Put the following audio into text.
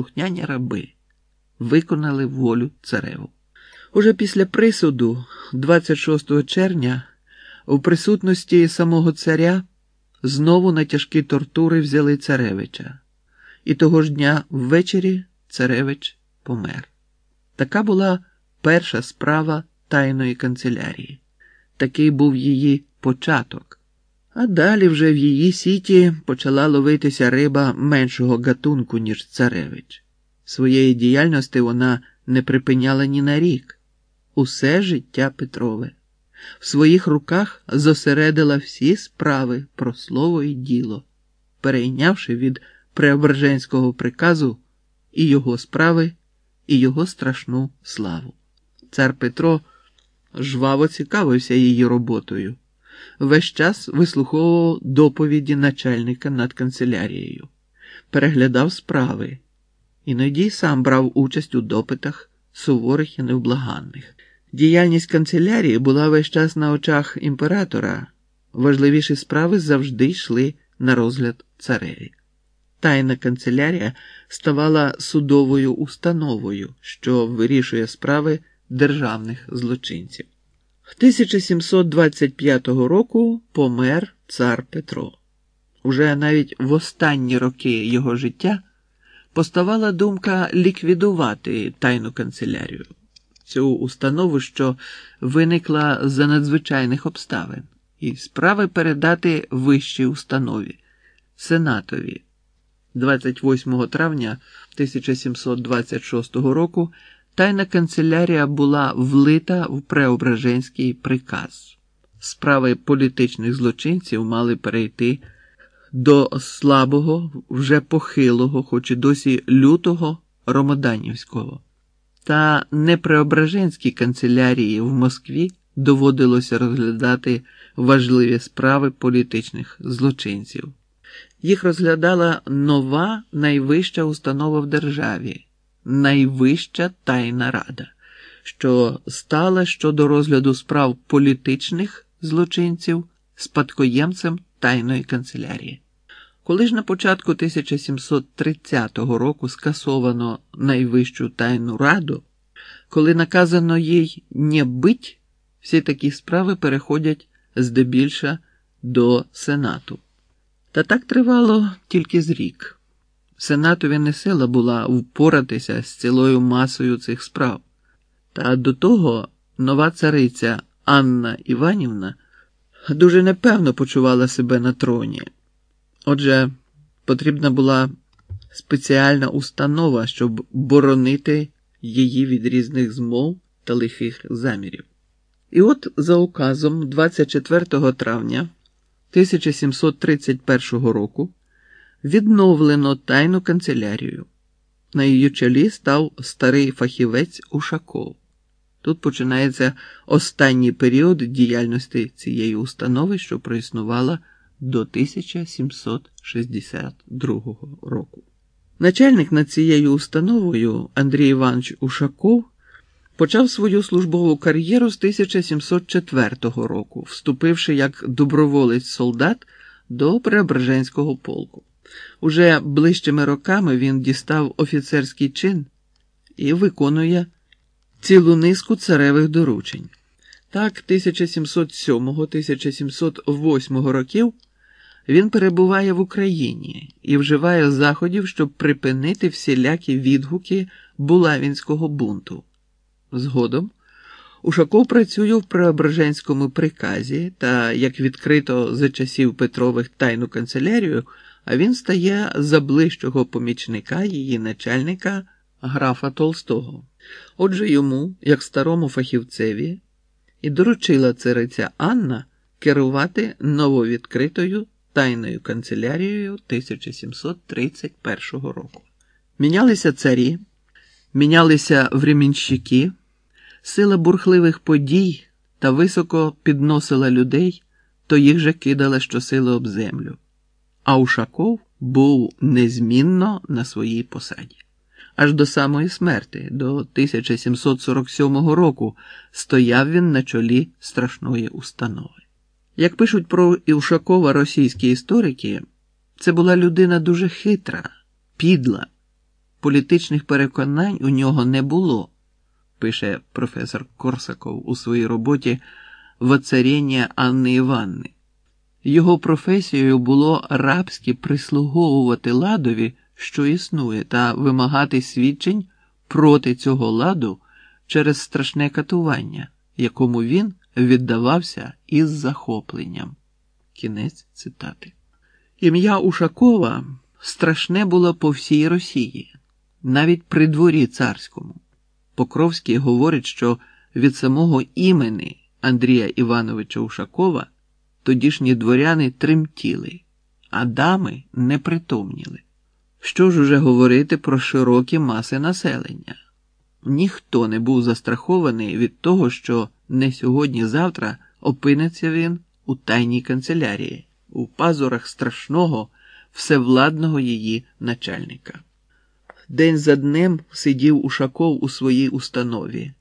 слухняні раби виконали волю цареву. Уже після присуду, 26 червня, у присутності самого царя знову на тяжкі тортури взяли царевича, і того ж дня ввечері царевич помер. Така була перша справа тайної канцелярії. Такий був її початок. А далі вже в її сіті почала ловитися риба меншого гатунку, ніж царевич. Своєї діяльності вона не припиняла ні на рік. Усе життя Петрове. В своїх руках зосередила всі справи про слово і діло, перейнявши від Преображенського приказу і його справи, і його страшну славу. Цар Петро жваво цікавився її роботою весь час вислуховував доповіді начальника над канцелярією, переглядав справи, іноді сам брав участь у допитах суворих і невблаганних. Діяльність канцелярії була весь час на очах імператора, важливіші справи завжди йшли на розгляд цареві. Тайна канцелярія ставала судовою установою, що вирішує справи державних злочинців. 1725 року помер цар Петро. Уже навіть в останні роки його життя поставала думка ліквідувати тайну канцелярію, цю установу, що виникла за надзвичайних обставин, і справи передати вищій установі Сенатові. 28 травня 1726 року. Тайна канцелярія була влита в Преображенський приказ. Справи політичних злочинців мали перейти до слабого, вже похилого, хоч і досі лютого Ромоданівського. Та не Преображенській канцелярії в Москві доводилося розглядати важливі справи політичних злочинців. Їх розглядала нова найвища установа в державі найвища тайна рада, що стала щодо розгляду справ політичних злочинців спадкоємцем тайної канцелярії. Коли ж на початку 1730 року скасовано найвищу тайну раду, коли наказано їй не бить, всі такі справи переходять здебільша до Сенату. Та так тривало тільки з рік. Сенатові не сила була впоратися з цілою масою цих справ. Та до того нова цариця Анна Іванівна дуже непевно почувала себе на троні. Отже, потрібна була спеціальна установа, щоб боронити її від різних змов та лихих замірів. І от за указом 24 травня 1731 року відновлено тайну канцелярію. На її чолі став старий фахівець Ушаков. Тут починається останній період діяльності цієї установи, що проіснувала до 1762 року. Начальник над цією установою Андрій Іванович Ушаков почав свою службову кар'єру з 1704 року, вступивши як доброволець солдат до Преображенського полку. Уже ближчими роками він дістав офіцерський чин і виконує цілу низку царевих доручень. Так, 1707-1708 років він перебуває в Україні і вживає заходів, щоб припинити всілякі відгуки Булавінського бунту. Згодом Ушаков працює в Преображенському приказі та, як відкрито за часів Петрових тайну канцелярію а він стає за ближчого помічника її начальника графа Толстого. Отже йому, як старому фахівцеві, і доручила цариця Анна керувати нововідкритою тайною канцелярією 1731 року. Мінялися царі, мінялися времінщики, сила бурхливих подій та високо підносила людей, то їх же кидала щосили об землю а Ушаков був незмінно на своїй посаді. Аж до самої смерти, до 1747 року, стояв він на чолі страшної установи. Як пишуть про Ушакова російські історики, це була людина дуже хитра, підла, політичних переконань у нього не було, пише професор Корсаков у своїй роботі «Воцарення Анни Іванни. Його професією було рабськи прислуговувати ладові, що існує, та вимагати свідчень проти цього ладу через страшне катування, якому він віддавався із захопленням. Кінець цитати. Ім'я Ушакова страшне було по всій Росії, навіть при дворі царському. Покровський говорить, що від самого імені Андрія Івановича Ушакова тодішні дворяни тремтіли, а дами не притомніли. Що ж уже говорити про широкі маси населення? Ніхто не був застрахований від того, що не сьогодні-завтра опиниться він у тайній канцелярії, у пазурах страшного, всевладного її начальника. День за днем сидів Ушаков у своїй установі